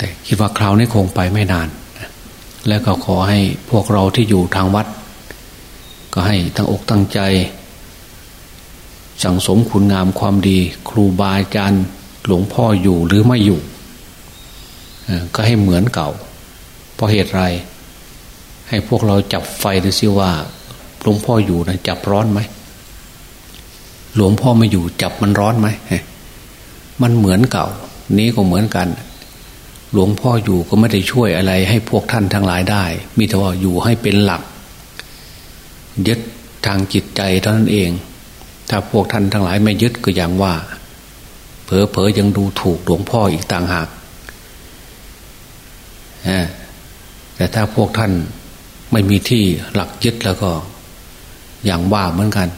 แต่คิดว่าคราวนี้คงไปไม่นาน แล้วก็ขอให้พวกเราที่อยู่ทางวัด ก็ให้ตั้งอกตั้งใจ สั่งสมคุณงามความดี ครูบาอาจารย์หลวงพ่ออยู่หรือไม่อยู่ก็ให้เหมือนเก่า เพราะเหตุไร ให้พวกเราจับไฟดูซิว่าหลวงพ่ออยู่นะจับร้อนไหมหลวงพ่อไม่อยู่จับมันร้อนไหมมันเหมือนเก่า นี้ก็เหมือนกัน หลวงพ่ออยู่ก็ไม่ได้ช่วยอะไร ให้พวกท่านทั้งหลายได้ มีแต่ว่าอยู่ให้เป็นหลักยึดทางจิตใจเท่านั้นเอง ถ้าพวกท่านทั้งหลายไม่ยึดก็อย่างว่า เผลอเผยังดูถูกหลวงพ่ออีกต่างหากแต่ถ้าพวกท่านไม่มีที่หลักยึดแล้วก็ อย่างว่าเหมือนกัน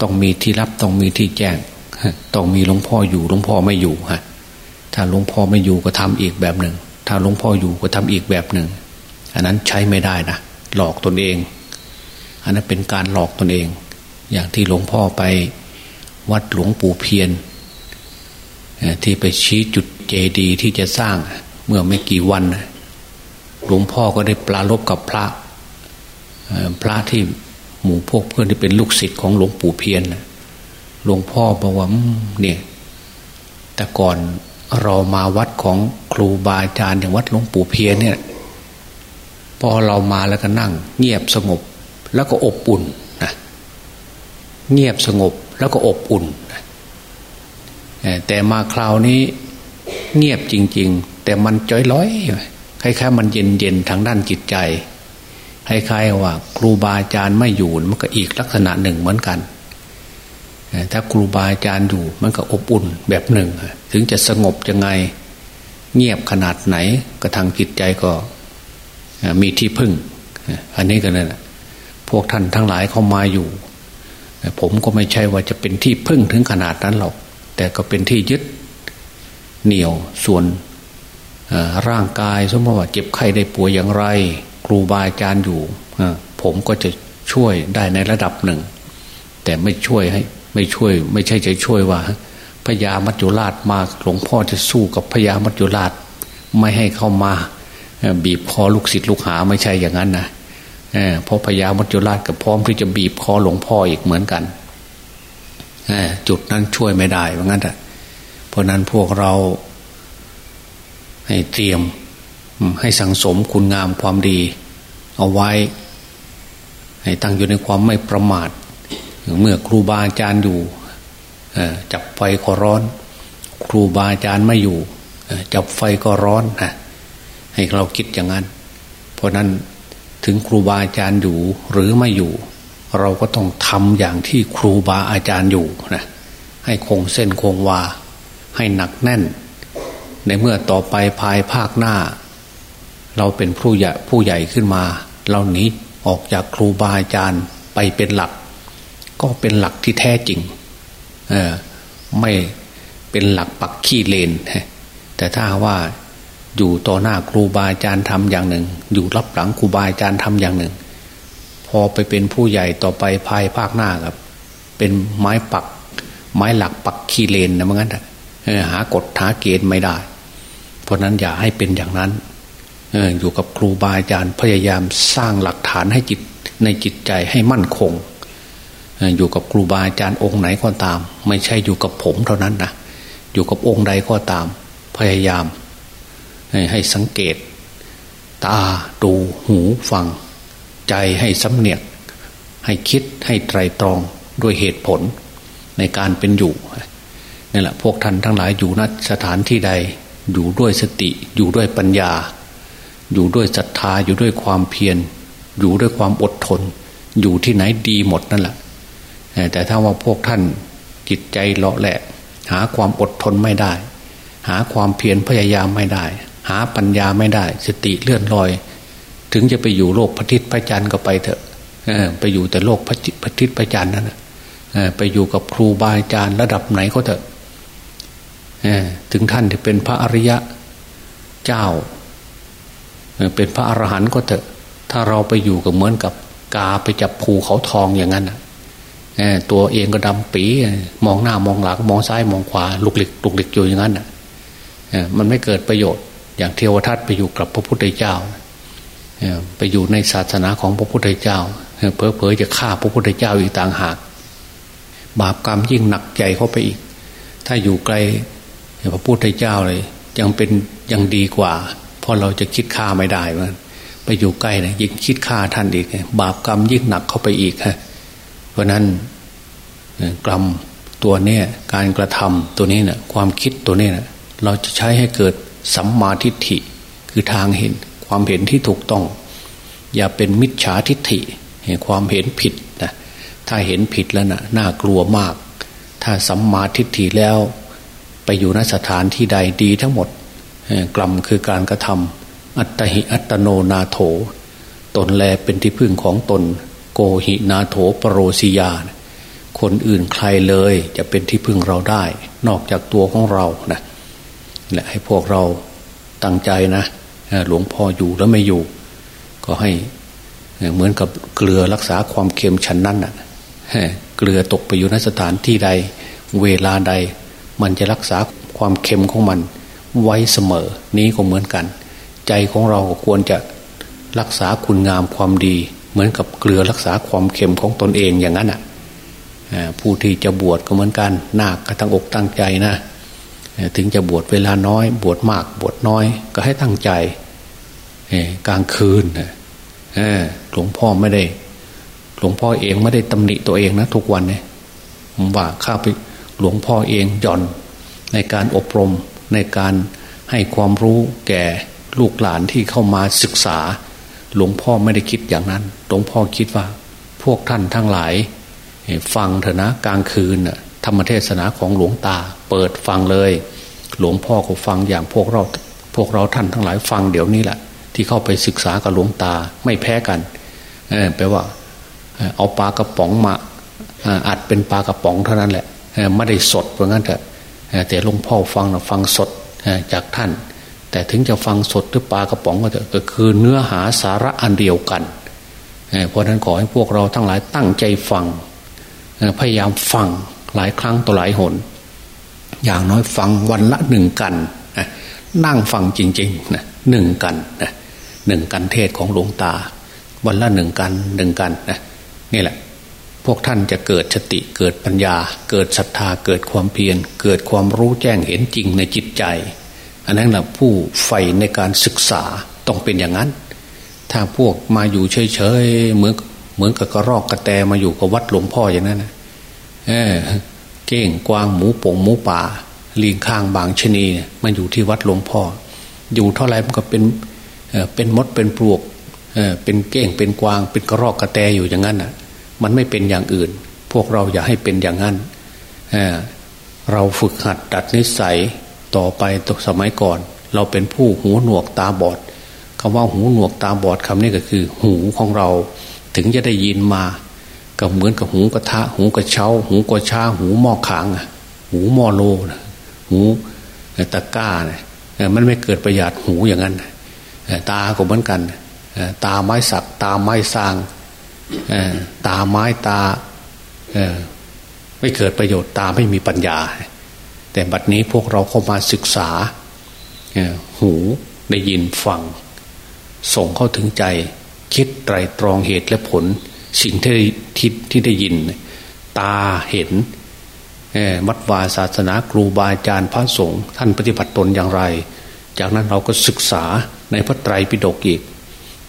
ต้องมีที่รับต้องมีที่แจ้ง ต้องมีหลวงพ่ออยู่หลวงพ่อไม่อยู่ฮะ ถ้าหลวงพ่อไม่อยู่ก็ทำอีกแบบหนึ่ง ถ้าหลวงพ่ออยู่ก็ทำอีกแบบหนึ่ง อันนั้นใช้ไม่ได้นะหลอกตนเอง อันนั้นเป็นการหลอกตนเอง อย่างที่หลวงพ่อไปวัดหลวงปู่เพียนที่ไปชี้จุดเจดีย์ที่จะสร้างเมื่อไม่กี่วันหลวงพ่อก็ได้ปลารบกับพระพระที่หมู่พวกเพื่อนที่เป็นลูกศิษย์ของหลวงปู่เพียนหลวงพ่อบอกว่าเนี่ย แต่ก่อน เรามาวัดของครูบาอาจารย์อย่างวัดหลวงปู่เพียนเนี่ย พอเรามาแล้วก็นั่ง เงียบสงบแล้วก็อบอุ่นนะเงียบสงบแล้วก็อบอุ่นแต่มาคราวนี้เงียบจริง ๆ แต่มันจ้อยร้อยคล้ายๆมันเย็นๆทางด้านจิตใจคล้ายๆว่า ครูบาอาจารย์ไม่อยู่มันก็อีกลักษณะหนึ่งเหมือนกัน ถ้าครูบาอาจารย์อยู่มันก็อบอุ่นแบบหนึ่ง ถึงจะสงบยังไงเงียบขนาดไหนกระทางจิตใจก็มีที่พึ่ง อันนี้ก็นั่นแหละพวกท่านทั้งหลายเข้ามาอยู่ ผมก็ไม่ใช่ว่าจะเป็นที่พึ่งถึงขนาดนั้นหรอก แต่ก็เป็นที่ยึดเหนี่ยวส่วนร่างกายสมมติว่าเจ็บไข้ได้ป่วยอย่างไร ครูบาอาจารย์อยู่ผมก็จะช่วยได้ในระดับหนึ่ง แต่ไม่ช่วยให้ ไม่ช่วย ไม่ใช่จะช่วยว่าพญามัจจุราชมาหลวงพ่อจะสู้กับพญามัจจุราชไม่ให้เข้ามาบีบคอลูกศิษย์ลูกหาไม่ใช่อย่างนั้นนะเพราะพญามัจจุราชก็พร้อมที่จะบีบคอหลวงพ่ออีกเหมือนกันจุดนั้นช่วยไม่ได้เพราะงั้นเพราะนั้นพวกเราให้เตรียมให้สังสมคุณงามความดี เอาไว้ ให้ตั้งอยู่ในความไม่ประมาท เมื่อครูบาอาจารย์อยู่จับไฟก็ร้อน ครูบาอาจารย์ไม่อยู่จับไฟก็ร้อนนะให้เราคิดอย่างนั้น เพราะนั้นถึงครูบาอาจารย์อยู่หรือไม่อยู่ เราก็ต้องทำอย่างที่ครูบาอาจารย์อยู่นะให้คงเส้นคงวา ให้หนักแน่น ในเมื่อต่อไปภายภาคหน้า เราเป็นผู้ใหญ่ผู้ใหญ่ขึ้นมา เราหนีออกจากครูบาอาจารย์ไปเป็นหลัก ก็เป็นหลักที่แท้จริงไม่เป็นหลักปักขี้เลน แต่ถ้าว่าอยู่ต่อหน้าครูบาอาจารย์ทำอย่างหนึ่ง อยู่รับหลังครูบาอาจารย์ทำอย่างหนึ่ง พอไปเป็นผู้ใหญ่ต่อไปภายภาคหน้าครับ เป็นไม้ปัก ไม้หลักปักขี้เลนนะมั้งนั้นหากฎหาเกณฑ์ไม่ได้ เพราะนั้นอย่าให้เป็นอย่างนั้นอยู่กับครูบาอาจารย์พยายามสร้างหลักฐานให้จิตในจิตใจให้มั่นคง อยู่กับครูบาอาจารย์องค์ไหนก็ตาม ไม่ใช่อยู่กับผมเท่านั้นนะอยู่กับองค์ใดก็ตาม พยายามให้สังเกต ตาดูหูฟัง ใจให้สำเนียก ให้คิดให้ไตรตรองด้วยเหตุผลในการเป็นอยู่นี่แหละพวกท่านทั้งหลายอยู่ณสถานที่ใด อยู่ด้วยสติ อยู่ด้วยปัญญา อยู่ด้วยศรัทธาอยู่ด้วยความเพียร อยู่ด้วยความอดทน อยู่ที่ไหนดีหมดนั่นแหละ แต่ถ้าว่าพวกท่านจิตใจเลาะแหละ หาความอดทนไม่ได้ หาความเพียรพยายามไม่ได้ หาปัญญาไม่ได้ สติเลื่อนลอย ถึงจะไปอยู่โลกพระทิศพระจันทร์ก็ไปเถอะไปอยู่แต่โลกพระทิศพระจันทร์นั่นไปอยู่กับครูบาอาจารย์ระดับไหนก็เถอะถึงท่านที่เป็นพระอริยะเจ้า เป็นพระอรหันต์ก็เถอะ ถ้าเราไปอยู่ก็เหมือนกับกาไปจับภูเขาทองอย่างนั้น ตัวเองก็ดำปีมองหน้ามองหลัง มองซ้ายมองขวาลุกหลิกลุกหลิกอยู่อย่างนั้นอะมันไม่เกิดประโยชน์ อย่างเทวทัตไปอยู่กับพระพุทธเจ้าไปอยู่ในศาสนาของพระพุทธเจ้าเพอเพอจะฆ่าพระพุทธเจ้าอีกต่างหาก บาปกรรมยิ่งหนักใจเข้าไปอีก ถ้าอยู่ไกลพระพุทธเจ้าเลย ยังเป็นยังดีกว่าเพราะเราจะคิดฆ่าไม่ได้มือนไปอยู่ใกล้นะยิ่งคิดฆ่าท่านอีก บาปกรรมยิ่งหนักเข้าไปอีกฮะ เพราะนั้นกรรมตัวเนี้ยการกระทำตัวนี้เนะ่ยความคิดตัวนี้นะเราจะใช้ให้เกิดสัมมาทิฏฐิคือทางเห็นความเห็นที่ถูกต้อง อย่าเป็นมิจฉาทิฏฐิเห็นความเห็นผิดนะถ้าเห็นผิดแล้วนะ่ะน่ากลัวมาก ถ้าสัมมาทิฏฐิแล้ว ไปอยู่นสถานที่ใดดีทั้งหมดกรรมคือการกระทำอัตหิอัตโนนาโถ ตนแลเป็นที่พึ่งของตน กหินาโถปรโรสิยา คนอื่นใครเลยจะเป็นที่พึ่งเราได้ นอกจากตัวของเรานะและให้พวกเราตั้งใจนะหลวงพ่ออยู่แล้วไม่อยู่ ก็ให้เหมือนกับเกลือรักษาความเค็มชั้นนั้นน่ะเกลือตกไปอยู่ในสถานที่ใด เวลาใด มันจะรักษาความเค็มของมันไว้เสมอ นี้ก็เหมือนกัน ใจของเราก็ควรจะรักษาคุณงามความดี เหมือนกับเกลือรักษาความเค็มของตนเองอย่างนั้นอะผู้ที่จะบวชก็เหมือนกันหนาคก็ตั้งอกตั้งใจนะถึงจะบวชเวลาน้อย บวชมาก บวชน้อย ก็ให้ตั้งใจกลางคืนหลวงพ่อไม่ได้หลวงพ่อเองไม่ได้ตำหนิตัวเองนะทุกวันเนี่ยผมว่าข้าไปหลวงพ่อเองหย่อนในการอบรมในการให้ความรู้แก่ลูกหลานที่เข้ามาศึกษา หลวงพ่อไม่ได้คิดอย่างนั้น หลวงพ่อคิดว่า พวกท่านทั้งหลาย ฟังเถอะนะกลางคืนธรรมเทศนาของหลวงตา เปิดฟังเลย หลวงพ่อก็ฟังอย่างพวกเราพวกเราท่านทั้งหลายฟังเดี๋ยวนี้แหละ ที่เข้าไปศึกษากับหลวงตาไม่แพ้กันแปลว่า เอาปลากระป๋องมาอัดเป็นปลากระป๋องเท่านั้นแหละไม่ได้สดเพราะงั้นเถอะแต่หลวงพ่อฟังนะฟังสดจากท่าน แต่ถึงจะฟังสดหรือปลากระป๋องก็เถอะก็คือเนื้อหาสาระอันเดียวกัน เพราะนั้นขอให้พวกเราทั้งหลายตั้งใจฟัง พยายามฟังหลายครั้งต่อหลายหน อย่างน้อยฟังวันละหนึ่งกันนั่งฟังจริงๆนะหนึ่งกันนะหนึ่งกันเทศของหลวงตา วันละหนึ่งกันหนึ่งกันนะนี่แหละ พวกท่านจะเกิดสติเกิดปัญญา เกิดศรัทธาเกิดความเพียรเกิดความรู้แจ้งเห็นจริงในจิตใจ อันนั้นแหละผู้ใฝ่ในการศึกษาต้องเป็นอย่างนั้น ถ้าพวกมาอยู่เฉยๆเหมือนเหมือนกับกระรอกกระแตมาอยู่กับวัดหลวงพ่ออย่างนั้นนะเออเก้งกวางหมูป่งหมูป่าลิงข้างบางชนีมันอยู่ที่วัดหลวงพ่อ อยู่เท่าไรมันก็เป็นเป็นมดเป็นปลวกเป็นเก้งเป็นกวางเป็นกระรอกกระแตอยู่อย่างนั้นอะ มันไม่เป็นอย่างอื่น พวกเราอย่าให้เป็นอย่างนั้นเเราฝึกหัดดัดนิสัย ต่อไปตกสมัยก่อน เราเป็นผู้หูหนวกตาบอดคำว่าหูหนวกตาบอดคำนี้ก็คือ หูของเรา ถึงจะได้ยินมา ก็เหมือนกับหูกระทะ หูกระเช้า หูกระชาหูหม้อขางหูหม้อโลนะหูตะก้าเนี่ยมันไม่เกิดประหยัดหูอย่างนั้นตาก็เหมือนกันตาไม้สัก ตาไม้สร้างตาไม้ตาไม่เกิดประโยชน์ตาไม่มีปัญญา แต่บัดนี้พวกเราเข้ามาศึกษา หูได้ยินฟัง ส่งเข้าถึงใจ คิดไตรตรองเหตุและผล สิ่งที่ที่ที่ได้ยิน ตาเห็นวัดวาศาสนาครูบาอาจารย์พระสงฆ์ท่านปฏิบัติตนอย่างไร จากนั้นเราก็ศึกษาในพระไตรปิฎกอีก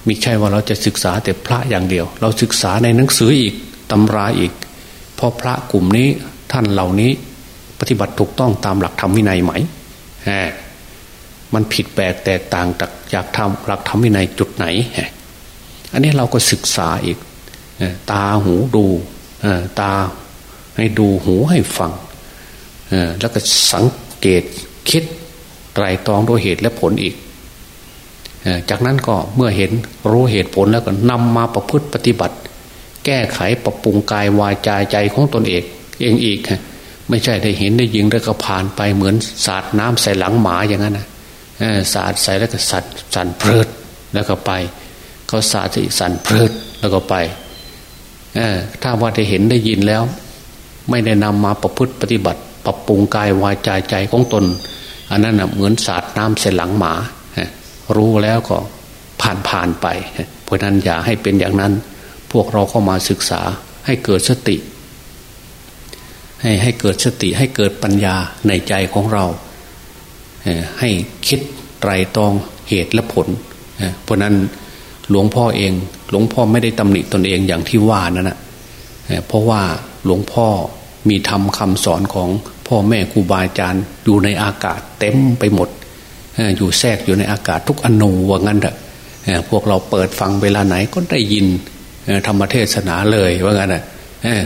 มิใช่ว่าเราจะศึกษาแต่พระอย่างเดียว เราศึกษาในหนังสืออีกตำราอีกเพราะพระกลุ่มนี้ท่านเหล่านี้ ปฏิบัติถูกต้องตามหลักธรรมวินัยไหมฮมันผิดแปลกแตกต่างจากจากทำหลักธรรมวินัยจุดไหน อันนี้เราก็ศึกษาอีกตาหูดูตาให้ดูหูให้ฟังแล้วก็สังเกตคิดไตรตรองโดยเหตุและผลอีก จากนั้นก็เมื่อเห็นรู้เหตุผลแล้วก็นำมาประพฤติปฏิบัติ แก้ไขปรับปรุงกายวายใจใจของตนเองเองอีกฮะ ไม่ใช่ได้เห็นได้ยิงแล้วก็ผ่านไปเหมือนสาดน้ำใส่หลังหมาอย่างนั้นนะสาดใส่แล้วก็สัดสั่นเพลิดแล้วก็ไปเขาสาดอีกสั่นเพลิดแล้วก็ไปถ้าว่าได้เห็นได้ยินแล้ว ไม่ได้นำมาประพฤติปฏิบัติ ปรับปรุงกายวายใจใจของตน อันนั้นเหมือนสาดน้ำใส่หลังหมารู้แล้วก็ผ่านผ่านไป เพราะนั้นอย่าให้เป็นอย่างนั้น พวกเราเข้ามาศึกษาให้เกิดสติ ให้ให้เกิดสติให้เกิดปัญญาในใจของเรา ให้คิดไตรตรองเหตุและผล เพราะนั้นหลวงพ่อเอง หลวงพ่อไม่ได้ตำหนิตนเองอย่างที่ว่านั่นนะเพราะว่าหลวงพ่อมีทำคำสอนของพ่อแม่ครูบาอาจารย์อยู่ในอากาศเต็มไปหมด อยู่แทรกอยู่ในอากาศทุกอนูว่างั้นเถอะพวกเราเปิดฟังเวลาไหนก็ได้ยินธรรมเทศนาเลยว่างั้นอะ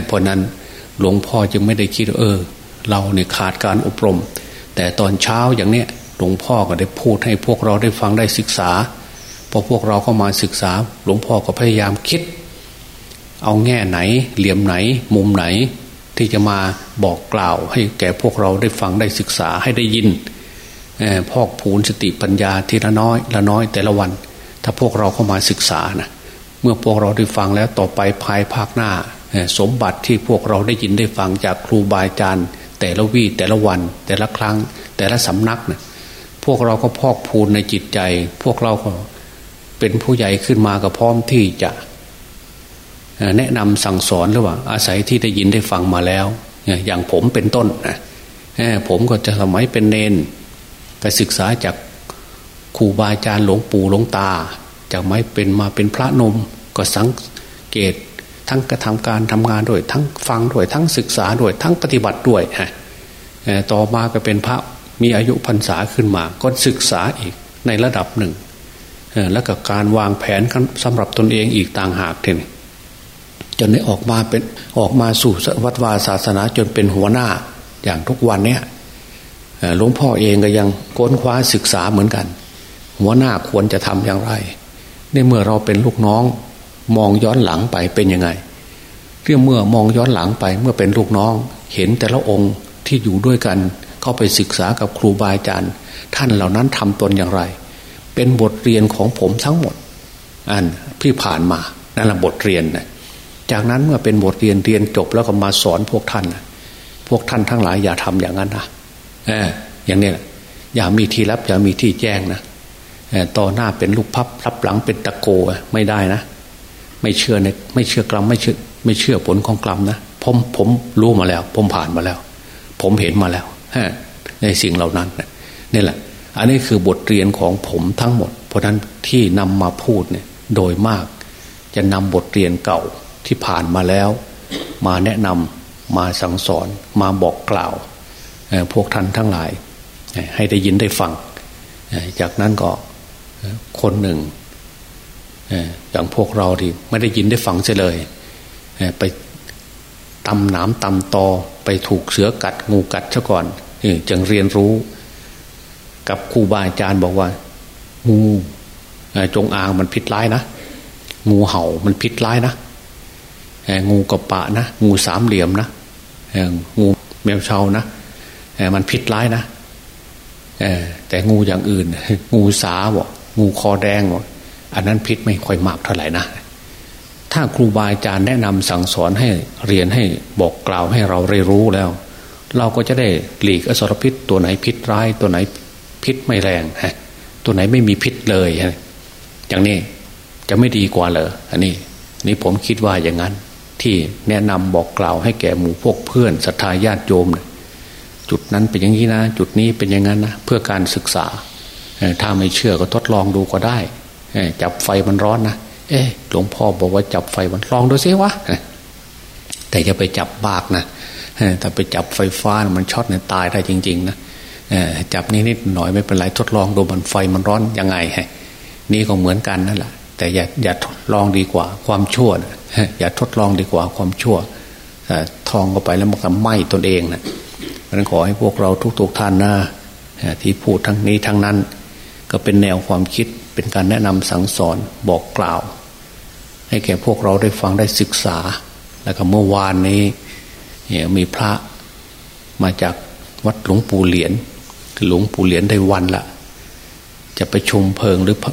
เพราะนั้น หลวงพ่อจึงไม่ได้คิดเออ เราเนี่ยขาดการอบรม แต่ตอนเช้าอย่างเนี้ยหลวงพ่อก็ได้พูดให้พวกเราได้ฟังได้ศึกษาพอพวกเราเข้ามาศึกษา หลวงพ่อก็พยายามคิด เอาแง่ไหน เหลี่ยมไหน มุมไหน ที่จะมาบอกกล่าว ให้แก่พวกเราได้ฟังได้ศึกษาให้ได้ยินพอกผูนสติปัญญาทีละน้อย ละน้อยแต่ละวัน ถ้าพวกเราเข้ามาศึกษานะเมื่อพวกเราได้ฟังแล้วต่อไปภายภาคหน้า สมบัติที่พวกเราได้ยินได้ฟังจากครูบาอาจารย์แต่ละวี่แต่ละวัน แต่ละครั้ง แต่ละสำนักนะพวกเราก็พอกพูนในจิตใจ พวกเราก็เป็นผู้ใหญ่ขึ้นมาก็พร้อมที่จะแนะนำสั่งสอนหรือว่า อาศัยที่ได้ยินได้ฟังมาแล้ว อย่างผมเป็นต้นนะผมก็จะสมัยเป็นเนนไปศึกษาจากครูบาอาจารย์หลวงปู่หลวงตา จากไม่เป็นมาเป็นพระนมก็สังเกต ทั้งกระทำการทำงานด้วย ทั้งฟังด้วยทั้งศึกษาด้วยทั้งปฏิบัติด้วยฮะต่อมาก็เป็นพระมีอายุพรรษาขึ้นมา ก็ศึกษาอีกในระดับหนึ่งแล้วก็การวางแผนสำหรับตนเองอีกต่างหากเท่นี่จนได้ออกมาเป็นออกมาสู่วัดวาศาสนาจนเป็นหัวหน้าอย่างทุกวันเนี้ยหลวงพ่อเองก็ยังค้นคว้าศึกษาเหมือนกัน หัวหน้าควรจะทำอย่างไร ในเมื่อเราเป็นลูกน้อง มองย้อนหลังไปเป็นยังไงเรื่องเมื่อมองย้อนหลังไปเมื่อเป็นลูกน้อง เห็นแต่ละองค์ที่อยู่ด้วยกัน เข้าไปศึกษากับครูบาอาจารย์ ท่านเหล่านั้นทำตนอย่างไร เป็นบทเรียนของผมทั้งหมด อันที่ผ่านมานั่นแหละบทเรียนนะจากนั้นเมื่อเป็นบทเรียนเรียนจบแล้วก็มาสอนพวกท่านนะพวกท่านทั้งหลายอย่าทำอย่างนั้นนะเอออย่างนี้แหละอย่ามีที่รับอย่ามีที่แจ้งนะต่อหน้าเป็นลูกพับรับหลังเป็นตะโกไม่ได้นะ ไม่เชื่อในไม่เชื่อกรรมไม่เชื่อไม่เชื่อผลของกรรมนะผมผมรู้มาแล้ว ผมผ่านมาแล้ว ผมเห็นมาแล้วในสิ่งเหล่านั้นนี่แหละ อันนี้คือบทเรียนของผมทั้งหมด เพราะนั้นที่นำมาพูดเนี่ย โดยมาก จะนำบทเรียนเก่าที่ผ่านมาแล้ว มาแนะนำมาสั่งสอน มาบอกกล่าว พวกท่านทั้งหลาย ให้ได้ยินได้ฟัง จากนั้นก็คนหนึ่ง อย่างพวกเราที่ไม่ได้ยินได้ฟังเฉลยไปตำหนามตำตอไปถูกเสือกัดงูกัดซะก่อนจึงเรียนรู้ กับครูบาอาจารย์บอกว่า งูจงอางมันพิษร้ายนะ งูเห่ามันพิษร้ายนะงูกระปะนะ งูสามเหลี่ยมนะงูแมวเชานะมันพิษร้ายนะแต่งูอย่างอื่น งูสาบอกงูคอแดงบอก อันนั้นพิษไม่ค่อยมากเท่าไหร่นะ ถ้าครูบาอาจารย์แนะนำสั่งสอนให้เรียนให้บอกกล่าวให้เราเรียรู้แล้ว เราก็จะได้หลีกอสรพิษตัวไหนพิษร้าย ตัวไหนพิษไม่แรงฮะตัวไหนไม่มีพิษเลยฮะอย่างนี้จะไม่ดีกว่าเหรออันนี้นี่ผมคิดว่าอย่างนั้น ที่แนะนำบอกกล่าวให้แก่หมู่พวกเพื่อนศรัทธาญาติโยมนี่ยจุดนั้นเป็นอย่างนี้นะ จุดนี้เป็นอย่างนั้นนะเพื่อการศึกษาถ้าไม่เชื่อก็ทดลองดูก็ได้ จับไฟมันร้อนนะเอ๊หลวงพ่อบอกว่าจับไฟมันลองดูซิวะแต่จะไปจับบากนะถ้าไปจับไฟฟ้ามันช็อตเนี่ยตายได้จริง ๆ นะจับนิดนิดหน่อยไม่เป็นไรทดลองดูมันไฟมันร้อนยังไงนี่ก็เหมือนกันนั่นแหละแต่อย่าอย่าทดลองดีกว่า ความชั่วนะอย่าทดลองดีกว่าความชั่วทองเข้าไปแล้วมันก็ไหม้ตนเองนะมันขอให้พวกเราทุกๆท่านนะที่พูดทั้งนี้ทั้งนั้น ก็เป็นแนวความคิด เป็นการแนะนำสั่งสอนบอกกล่าว ให้แก่พวกเราได้ฟังได้ศึกษา แล้วก็เมื่อวานนี้มีพระมาจากวัดหลวงปู่เหรียญหลวงปู่เหรียญได้วันละจะไปชมเพลิงหรือพระ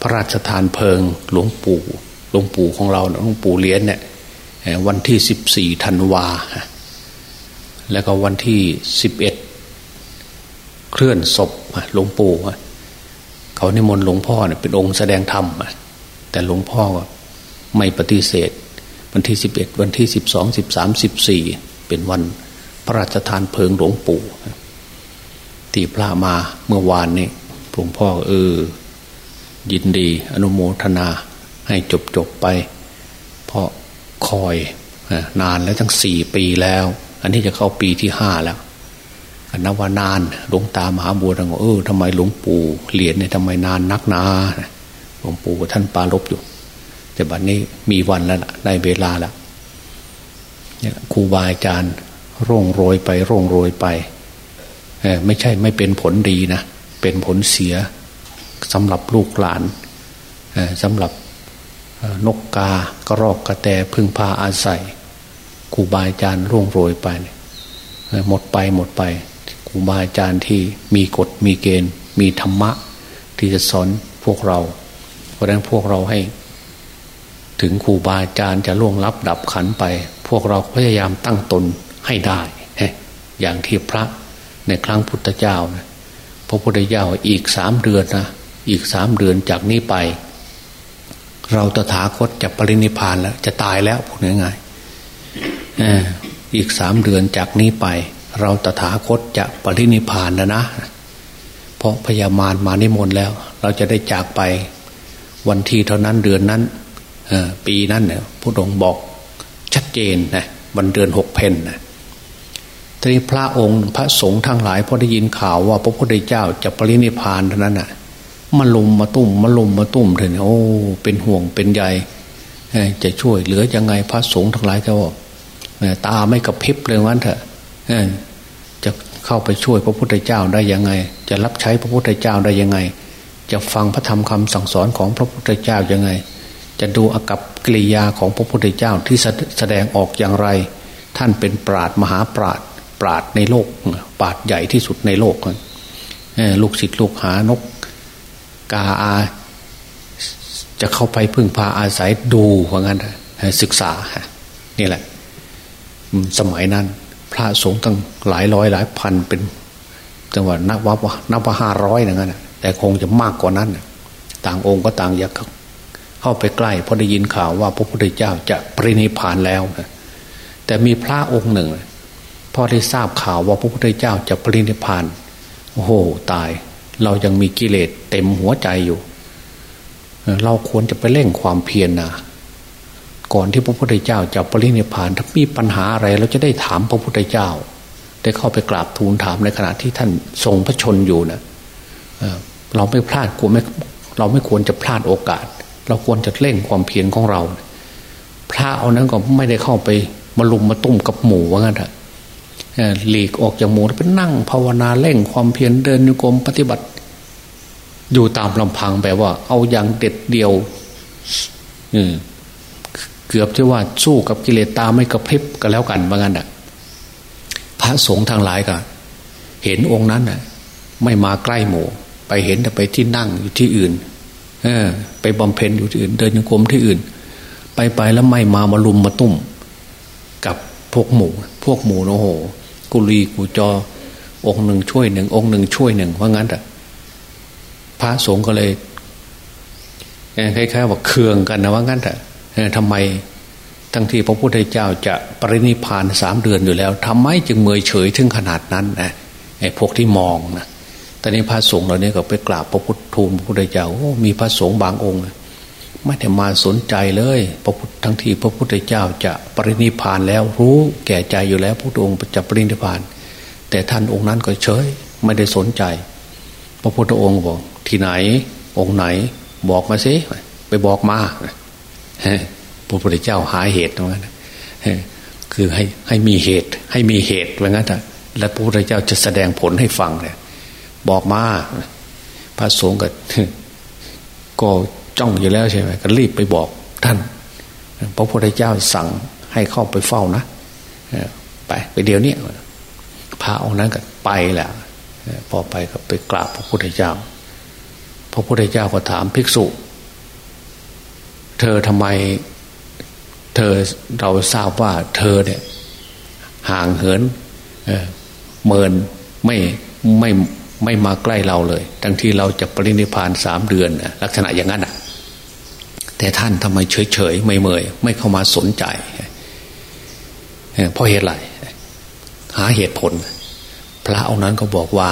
พระราชทานเพลิงหลวงปู่หลวงปู่ของเราหลวงปู่เหรียญเนี่ยวันที่สิบสี่ธันวา แล้วก็วันที่สิบเอ็ดเคลื่อนศพหลวงปู่ เขานิมนต์หลวงพ่อเนี่ยเป็นองค์แสดงธรรมแต่หลวงพ่อไม่ปฏิเสธ วันที่สิบเอ็ดวันที่สิบสองสิบสามสิบสี่เป็นวันพระราชทานเพลิงหลวงปู่ตีพระมาเมื่อวานนี้หลวงพ่อเออ ยินดีอนุโมทนาให้จบจบไป เพราะคอยนานแล้วตั้งสี่ปีแล้ว อันนี้จะเข้าปีที่ห้าแล้ว นับว่านานหลวงตามหาบัวทังเออทำไมหลวงปู่เหรียญเนี่ยทำไมนานนักนาหลวงปู่ท่านปาลบอยู่ แต่บัดนนี้มีวันแล้วได้เวลาแล้วเนี่ยครูบาอาจารย์ร่งโรยไปร่งโรยไปไม่ใช่ไม่เป็นผลดีนะ เป็นผลเสียสำหรับลูกหลานสำหรับนกกากระรอกกระแตพึ่งพาอาศัยครูบาอาจารย์ร่วงโรยไป หมดไปหมดไป รูบาอาจารย์ที่มีกฎมีเกณฑ์ มีธรรมะ ที่จะสอนพวกเรา เพราะฉะนั้นพวกเราให้ ถึงครูบาอาจารย์จะล่วงลับดับขันไป พวกเราพยายามตั้งตนให้ได้ อย่างที่พระในครั้งพุทธเจ้านะพระพุทธเจ้าอีกสามเดือนนะอีกสามเดือนจากนี้ไป เราตถาคตจะปรินิพานแล้ว จะตายแล้วพูดง่ายๆอีกสามเดือนจากนี้ไป เราตถาคตจะปรินิพานแล้วนะ เพราะพญามารมานิมนต์แล้ว เราจะได้จากไปวันที่เท่านั้นเดือนนั้นปีนั้นเนี่ยพระองค์บอกชัดเจนนะวันเดือนหกเพนนะทีนี้พระองค์พระสงฆ์ทั้งหลายพอได้ยินข่าวว่า พระพุทธเจ้าจะปรินิพานเท่านั้นน่ะมาลุมมาตุ้มมาลุมมาตุ้มเถอะโอ้เป็นห่วงเป็นใยจะช่วยเหลือยังไงพระสงฆ์ทั้งหลายก็บอกตาไม่กระพริบเลยวันเถอะ จะเข้าไปช่วยพระพุทธเจ้าได้ยังไง จะรับใช้พระพุทธเจ้าได้ยังไง จะฟังพระธรรมคำสั่งสอนของพระพุทธเจ้ายังไง จะดูอากับกิริยาของพระพุทธเจ้าที่แสดงออกอย่างไร ท่านเป็นปราดมหาปราดปราดในโลกปราดใหญ่ที่สุดในโลกลูกศิษย์ลูกหานกกาอา จะเข้าไปพึ่งพาอาศัยดูว่างั้นศึกษานี่แหละสมัยนั้น พระสงฆ์ตั้งหลายร้อยหลายพันเป็นจังหวัดนับว่านับว่าห้าร้อยอย่างนั้นแต่คงจะมากกว่านั้นต่างองค์ก็ต่างอยากเข้าไปใกล้เพราะได้ยินข่าวว่าพระพุทธเจ้าจะปรินิพานแล้วแต่มีพระองค์หนึ่งพอได้ทราบข่าวว่าพระพุทธเจ้าจะปรินิพานโอ้โหตาย เรายังมีกิเลสเต็มหัวใจอยู่ เราควรจะไปเร่งความเพียรนนะ ก่อนที่พระพุทธเจ้าจะปรินิพานถ้ามีปัญหาอะไรเราจะได้ถามพระพุทธเจ้า ได้เข้าไปกราบทูลถามในขณะที่ท่านทรงพระชนอยู่นะเราไม่พลาดกลัวไม่เราไม่ควรจะพลาดโอกาส เราควรจะเร่งความเพียรของเรา พระเอานั้นก็ไม่ได้เข้าไปมาลุมมาตุ้มกับหมู่ว่างั้นเถอะหลีกออกจากหมู่ไปนั่งภาวนาเร่งความเพียรเดินโยกมปฏิบัติ อยู่ตามลำพังแบบว่า เอาอย่างเด็ดเดียวเกือบจะว่าสู้กับกิเลสตาไม่กระพริบก็แล้วกันว่างั้นอะพระสงฆ์ทางหลายก็เห็นองค์นั้นอะ ไม่มาใกล้หมู่ ไปเห็นแต่ไปที่นั่งอยู่ที่อื่น เออ ไปบำเพ็ญอยู่ที่อื่น เดินโยกมที่อื่น ไปไปแล้วไม่มามาลุมมาตุ้ม กับพวกหมู่ พวกหมู่โอ้โห กุลีกุจอ องค์หนึ่งช่วยหนึ่งองค์หนึ่งช่วยหนึ่งว่างั้นแต่พระสงฆ์ก็เลยคล้ายๆว่าเคืองกันนะว่างั้นแต่ ทำไมทั้งที่พระพุทธเจ้าจะปรินิพานสามเดือนอยู่แล้วทำไมจึงเมยเฉยถึงขนาดนั้นนะไอ้พวกที่มองนะตอนนี้พระสงฆ์เราเนี่ยก็ไปกราบพระพุทธทูลพระพุทธเจ้าโอ้มีพระสงฆ์บางองค์ไม่ได้มาสนใจเลย พระพุทธทั้งที่พระพุทธเจ้าจะปรินิพานแล้วรู้แก่ใจอยู่แล้วพระองค์จะปรินิพาน แต่ท่านองค์นั้นก็เฉยไม่ได้สนใจ พระพุทธองค์บอกที่ไหนองค์ไหน บอกมาสิไปบอกมา พระพุทธเจ้าหาเหตุตรงนั้นคือให้ให้มีเหตุ ให้มีเหตุว่างั้นแล้วพระพุทธเจ้าจะแสดงผลให้ฟังเนี่ยบอกมาพระสงฆ์ก็ก็จ้องอยู่แล้วใช่ไหมก็รีบไปบอกท่าน พระพุทธเจ้าสั่งให้เข้าไปเฝ้านะไปไปเดี๋ยวนี้พระองค์นั้นก็ไปแหละพอไปก็ไปกราบพระพุทธเจ้า พระพุทธเจ้าก็ถามภิกษุ เธอทำไม เธอเราทราบว่า เธอเนี่ย ห่างเหินเมินไม่ไม่ไม่มาใกล้เราเลย ทั้งที่เราจะปรินิพานสามเดือนลักษณะอย่างนั้นอะ แต่ท่านทำไมเฉยเฉยไม่เมยไม่เข้ามาสนใจเพราะเหตุไรหาเหตุผล พระองค์นั้นก็บอกว่า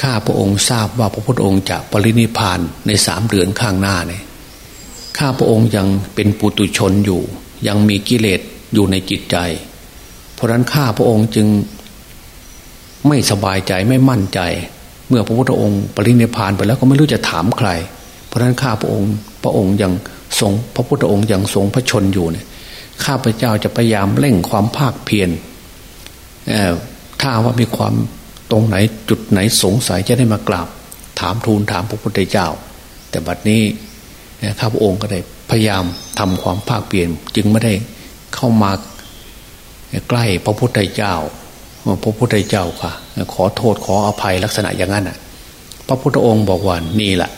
ข้าพระองค์ทราบว่าพระพุทธองค์จะปรินิพานในสามเดือนข้างหน้าเนี่ย ข้าพระองค์ยังเป็นปุตุชนอยู่ ยังมีกิเลสอยู่ในจิตใจ เพราะนั้นข้าพระองค์จึงไม่สบายใจไม่มั่นใจ เมื่อพระพุทธองค์ปรินิพานไปแล้วก็ไม่รู้จะถามใคร เพราะนั้นข้าพระองค์ พระองค์ยังทรงพระพุทธองค์ยังทรงพระชนอยู่เนี่ยข้าพเจ้าจะพยายามเร่งความภาคเพียรถ้าว่ามีความตรงไหนจุดไหนสงสัยจะได้มากราบ ถามทูลถามพระพุทธเจ้า แต่บัดนี้ ข้าพระองค์ก็ได้พยายามทำความภาคเปลี่ยน จึงไม่ได้เข้ามาใกล้พระพุทธเจ้าพระพุทธเจ้าค่ะ ขอโทษขออภัยลักษณะอย่างนั้นอะ พระพุทธองค์บอกว่านี่แหละ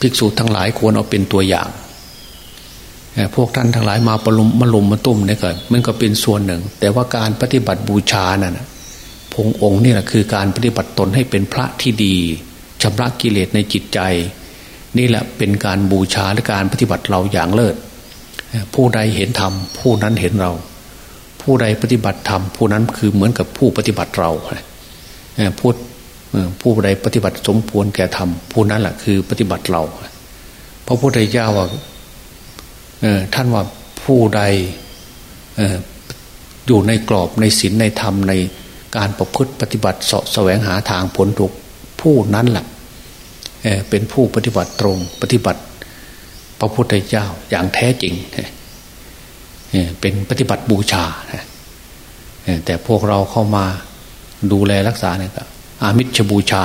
ภิกษุทั้งหลายควรเอาเป็นตัวอย่างพวกท่านทั้งหลายมาประลุมมาลุมมาตุ้มเนี่ยก็มันก็เป็นส่วนหนึ่ง แต่ว่าการปฏิบัติบูชานั่นพงองค์นี่แหละคือการปฏิบัติตนให้เป็นพระที่ดีชำระกิเลสในจิตใจ นี่แหละเป็นการบูชาและการปฏิบัติเราอย่างเลิศ ผู้ใดเห็นธรรมผู้นั้นเห็นเรา ผู้ใดปฏิบัติธรรมผู้นั้นคือเหมือนกับผู้ปฏิบัติเราพูดผู้ใดปฏิบัติสมควรแก่ธรรมผู้นั้นแหละคือปฏิบัติเราพระพุทธเจ้าว่าท่านว่าผู้ใดอยู่ในกรอบในศีลในธรรมในการประพฤติปฏิบัติสะแสวงหาทางผลทุกผู้นั้นแหละ เป็นผู้ปฏิบัติตรง ปฏิบัติ พระพุทธเจ้าอย่างแท้จริงเป็นปฏิบัติบูชาแต่พวกเราเข้ามาดูแลรักษาเนี่ยก็อามิชบูชา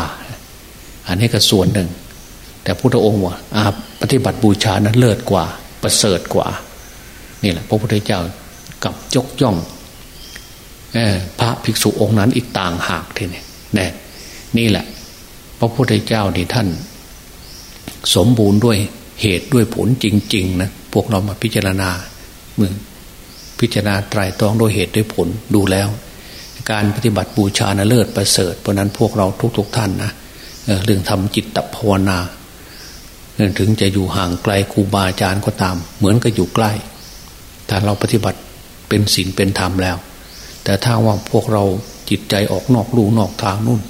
อันนี้ก็ส่วนหนึ่ง แต่พุทธองค์ว่าอาปฏิบัติบูชานั้นเลิศกว่า ประเสริฐกว่า นี่แหละ พระพุทธเจ้ากับยกย่องพระภิกษุองค์นั้นอีกต่างหากทีนี้นี่นี่แหละ พระพุทธเจ้านี่ท่าน สมบูรณ์ด้วยเหตุด้วยผลจริง ๆ นะ พวกเรามาพิจารณาเมื่อพิจารณาไตรตรองด้วยเหตุด้วยผลดูแล้ว การปฏิบัติบูชานะเลิศประเสริฐเพราะนั้นพวกเราทุก ๆ ท่านนะเรื่องทำจิตตภาวนาถึงจะอยู่ห่างไกลครูบาอาจารย์ก็ตาม เหมือนกับอยู่ใกล้ถ้าเราปฏิบัติเป็นศีลเป็นธรรมแล้ว แต่ถ้าว่าพวกเราจิตใจออกนอกลู่นอกทางนู่น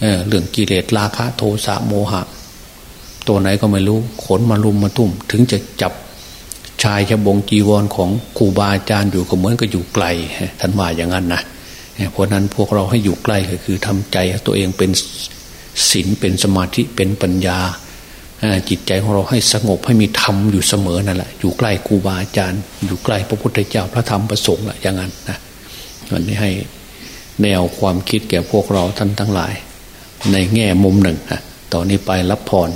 เเรื่องกิเลสราคะโทสะโมหะ ตัวไหนก็ไม่รู้ ขนมารุมมาทุ่ม ถึงจะจับชายชบงจีวรของครูบาอาจารย์อยู่ก็เหมือนกับอยู่ไกลท่านว่าอย่างนั้นนะเพราะนั้นพวกเราให้อยู่ใกล้ก็คือทำใจตัวเองเป็นศีลเป็นสมาธิเป็นปัญญาจิตใจของเราให้สงบให้มีธรรมอยู่เสมอนั่นแหละอยู่ใกล้ครูบาอาจารย์ อยู่ใกล้พระพุทธเจ้าพระธรรมพระสงฆ์แหละอย่างนั้นนะวันนี้ให้แนวความคิดแก่พวกเราท่านทั้งหลาย ในแง่มุมหนึ่งนะตอนนี้ไปรับพร